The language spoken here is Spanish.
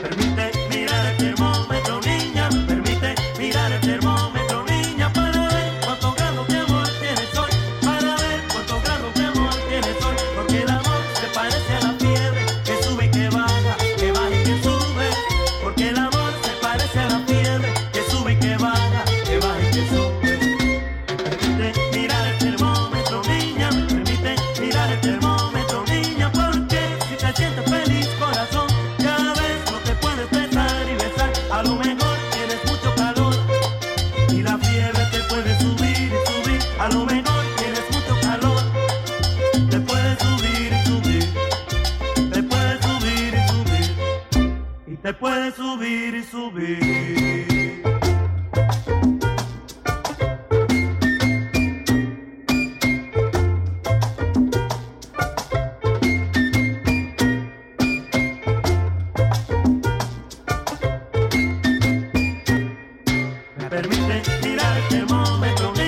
permite puede subir y subir. Me permite mirar el termómetro